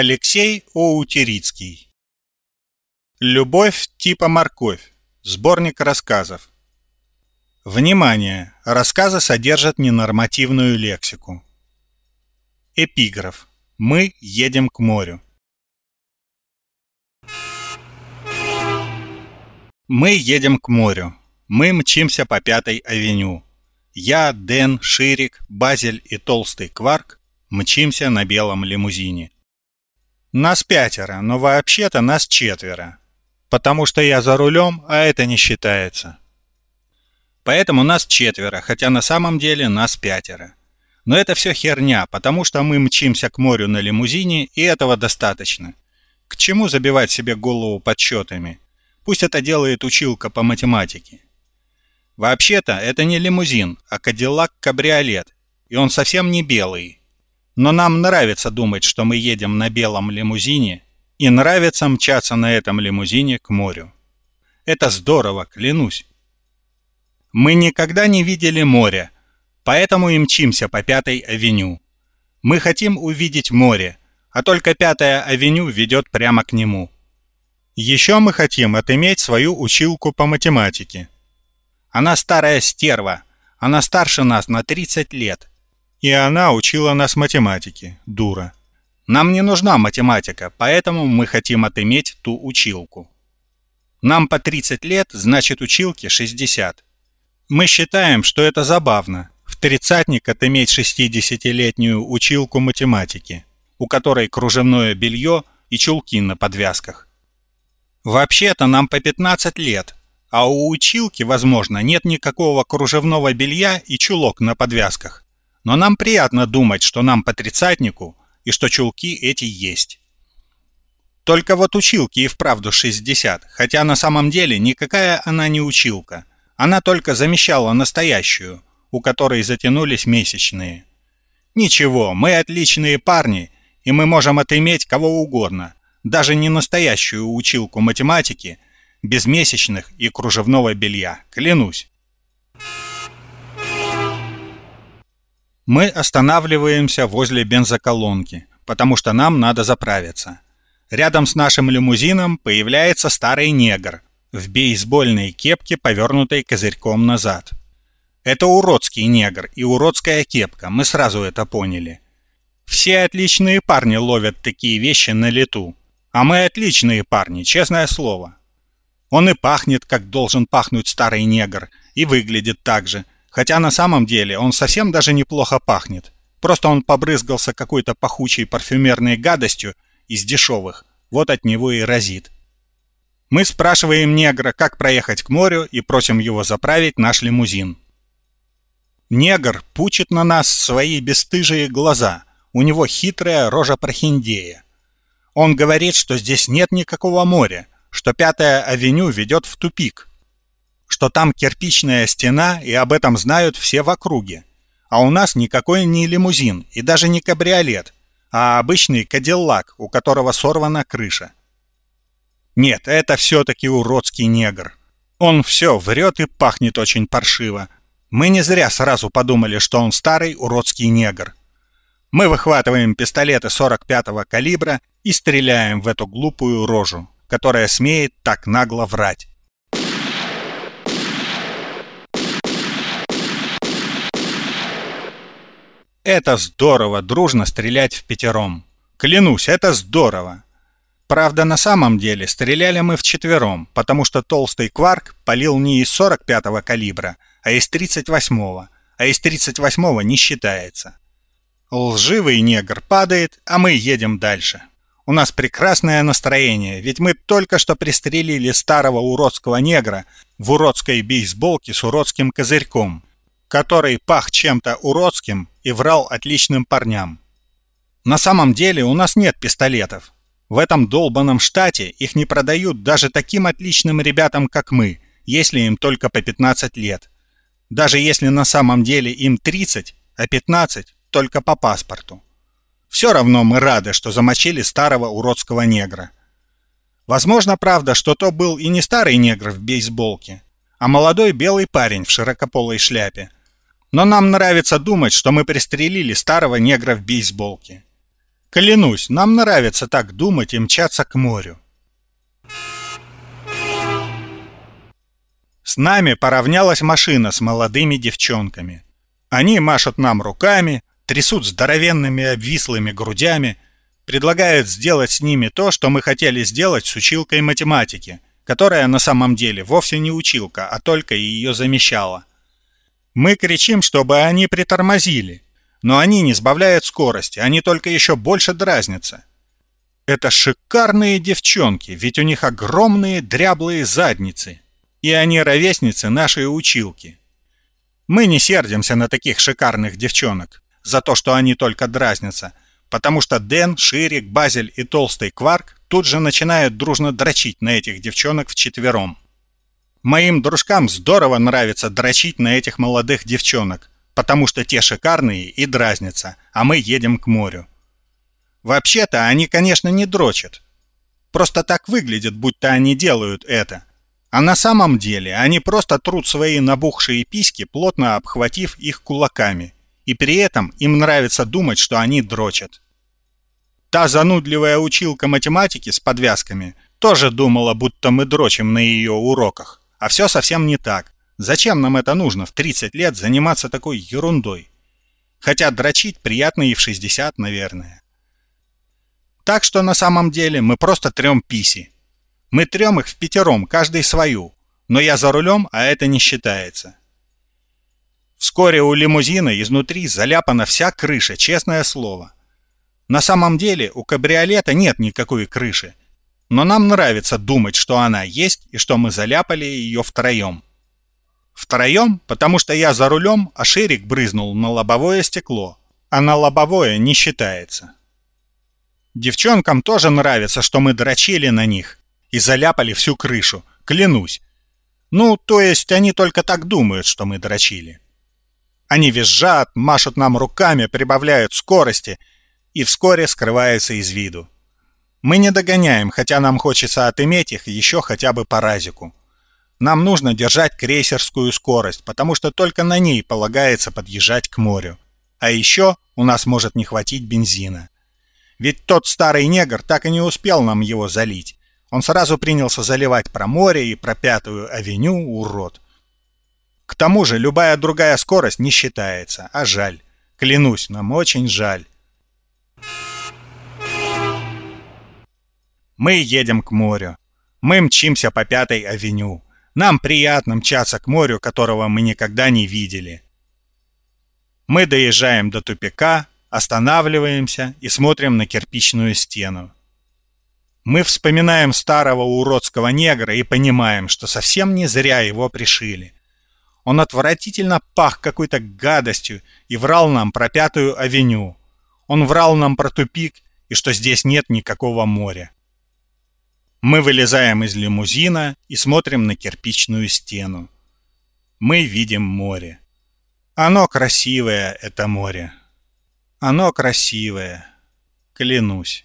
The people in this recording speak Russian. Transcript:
Алексей Оутерицкий Любовь типа морковь. Сборник рассказов. Внимание! Рассказы содержат ненормативную лексику. Эпиграф. Мы едем к морю. Мы едем к морю. Мы мчимся по Пятой авеню. Я, Дэн, Ширик, Базель и Толстый Кварк мчимся на белом лимузине. Нас пятеро, но вообще-то нас четверо. Потому что я за рулем, а это не считается. Поэтому нас четверо, хотя на самом деле нас пятеро. Но это все херня, потому что мы мчимся к морю на лимузине, и этого достаточно. К чему забивать себе голову подсчетами? Пусть это делает училка по математике. Вообще-то это не лимузин, а Кадиллак-кабриолет, и он совсем не белый. Но нам нравится думать, что мы едем на белом лимузине, и нравится мчаться на этом лимузине к морю. Это здорово, клянусь. Мы никогда не видели моря, поэтому и мчимся по Пятой авеню. Мы хотим увидеть море, а только Пятая авеню ведет прямо к нему. Еще мы хотим отыметь свою училку по математике. Она старая стерва, она старше нас на 30 лет. И она учила нас математике, дура. Нам не нужна математика, поэтому мы хотим отыметь ту училку. Нам по 30 лет, значит училке 60. Мы считаем, что это забавно, в тридцатник отыметь 60-летнюю училку математики, у которой кружевное белье и чулки на подвязках. Вообще-то нам по 15 лет, а у училки, возможно, нет никакого кружевного белья и чулок на подвязках. Но нам приятно думать, что нам по тридцатнику и что чулки эти есть. Только вот училки и вправду 60, хотя на самом деле никакая она не училка. Она только замещала настоящую, у которой затянулись месячные. Ничего, мы отличные парни, и мы можем отыметь кого угодно, даже не настоящую училку математики, без месячных и кружевного белья, клянусь. Мы останавливаемся возле бензоколонки, потому что нам надо заправиться. Рядом с нашим лимузином появляется старый негр в бейсбольной кепке, повернутой козырьком назад. Это уродский негр и уродская кепка, мы сразу это поняли. Все отличные парни ловят такие вещи на лету. А мы отличные парни, честное слово. Он и пахнет, как должен пахнуть старый негр, и выглядит так же, хотя на самом деле он совсем даже неплохо пахнет. Просто он побрызгался какой-то пахучей парфюмерной гадостью из дешевых, вот от него и разит. Мы спрашиваем негра, как проехать к морю, и просим его заправить наш лимузин. Негр пучит на нас свои бесстыжие глаза, у него хитрая рожа прохиндея. Он говорит, что здесь нет никакого моря, что Пятая авеню ведет в тупик, что там кирпичная стена и об этом знают все в округе. А у нас никакой не лимузин и даже не кабриолет, а обычный кадиллак, у которого сорвана крыша. Нет, это все-таки уродский негр. Он все врет и пахнет очень паршиво. Мы не зря сразу подумали, что он старый уродский негр. Мы выхватываем пистолеты 45-го калибра и стреляем в эту глупую рожу, которая смеет так нагло врать. Это здорово, дружно стрелять в пятером. Клянусь, это здорово. Правда, на самом деле стреляли мы вчетвером, потому что толстый кварк полил не из 45-го калибра, а из 38-го, а из 38-го не считается. Лживый негр падает, а мы едем дальше. У нас прекрасное настроение, ведь мы только что пристрелили старого уродского негра в уродской бейсболке с уродским козырьком, который пах чем-то уродским и врал отличным парням. На самом деле у нас нет пистолетов. В этом долбанном штате их не продают даже таким отличным ребятам, как мы, если им только по 15 лет. Даже если на самом деле им 30, а 15 только по паспорту. Все равно мы рады, что замочили старого уродского негра. Возможно, правда, что то был и не старый негр в бейсболке, а молодой белый парень в широкополой шляпе. Но нам нравится думать, что мы пристрелили старого негра в бейсболке. Клянусь, нам нравится так думать и мчаться к морю. С нами поравнялась машина с молодыми девчонками. Они машут нам руками, трясут здоровенными обвислыми грудями, предлагают сделать с ними то, что мы хотели сделать с училкой математики, которая на самом деле вовсе не училка, а только ее замещала. Мы кричим, чтобы они притормозили, но они не сбавляют скорости, они только еще больше дразнятся. Это шикарные девчонки, ведь у них огромные дряблые задницы, и они ровесницы нашей училки. Мы не сердимся на таких шикарных девчонок за то, что они только дразнятся, потому что Дэн, Ширик, Базель и Толстый Кварк тут же начинают дружно дрочить на этих девчонок вчетвером. Моим дружкам здорово нравится дрочить на этих молодых девчонок, потому что те шикарные и дразнятся, а мы едем к морю. Вообще-то они, конечно, не дрочат. Просто так выглядит, будто они делают это. А на самом деле они просто трут свои набухшие письки, плотно обхватив их кулаками. И при этом им нравится думать, что они дрочат. Та занудливая училка математики с подвязками тоже думала, будто мы дрочим на ее уроках. А все совсем не так. Зачем нам это нужно в 30 лет заниматься такой ерундой? Хотя дрочить приятно и в 60, наверное. Так что на самом деле мы просто трем писи. Мы трем их в пятером, каждый свою. Но я за рулем, а это не считается. Вскоре у лимузина изнутри заляпана вся крыша, честное слово. На самом деле у кабриолета нет никакой крыши. Но нам нравится думать, что она есть и что мы заляпали ее втроем. Втроем, потому что я за рулем, а Шерик брызнул на лобовое стекло, а на лобовое не считается. Девчонкам тоже нравится, что мы дрочили на них и заляпали всю крышу, клянусь. Ну, то есть они только так думают, что мы дрочили. Они визжат, машут нам руками, прибавляют скорости и вскоре скрываются из виду. Мы не догоняем, хотя нам хочется отыметь их еще хотя бы по разику. Нам нужно держать крейсерскую скорость, потому что только на ней полагается подъезжать к морю. А еще у нас может не хватить бензина. Ведь тот старый негр так и не успел нам его залить. Он сразу принялся заливать про море и про Пятую авеню, урод. К тому же любая другая скорость не считается, а жаль. Клянусь, нам очень жаль. Мы едем к морю. Мы мчимся по Пятой авеню. Нам приятно мчаться к морю, которого мы никогда не видели. Мы доезжаем до тупика, останавливаемся и смотрим на кирпичную стену. Мы вспоминаем старого уродского негра и понимаем, что совсем не зря его пришили. Он отвратительно пах какой-то гадостью и врал нам про Пятую авеню. Он врал нам про тупик и что здесь нет никакого моря. Мы вылезаем из лимузина и смотрим на кирпичную стену. Мы видим море. Оно красивое, это море. Оно красивое, клянусь.